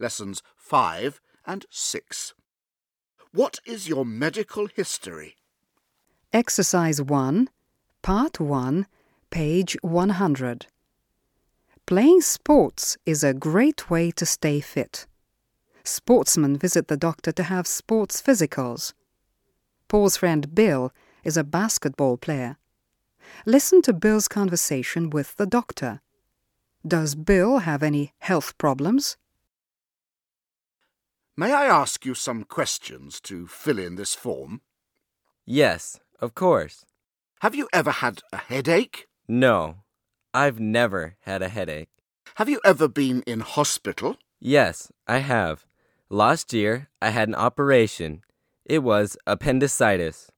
lessons 5 and 6. What is your medical history? Exercise 1, Part 1, page 100. Playing sports is a great way to stay fit. Sportsmen visit the doctor to have sports physicals. Paul's friend Bill is a basketball player. Listen to Bill's conversation with the doctor. Does Bill have any health problems? May I ask you some questions to fill in this form? Yes, of course. Have you ever had a headache? No, I've never had a headache. Have you ever been in hospital? Yes, I have. Last year, I had an operation. It was appendicitis.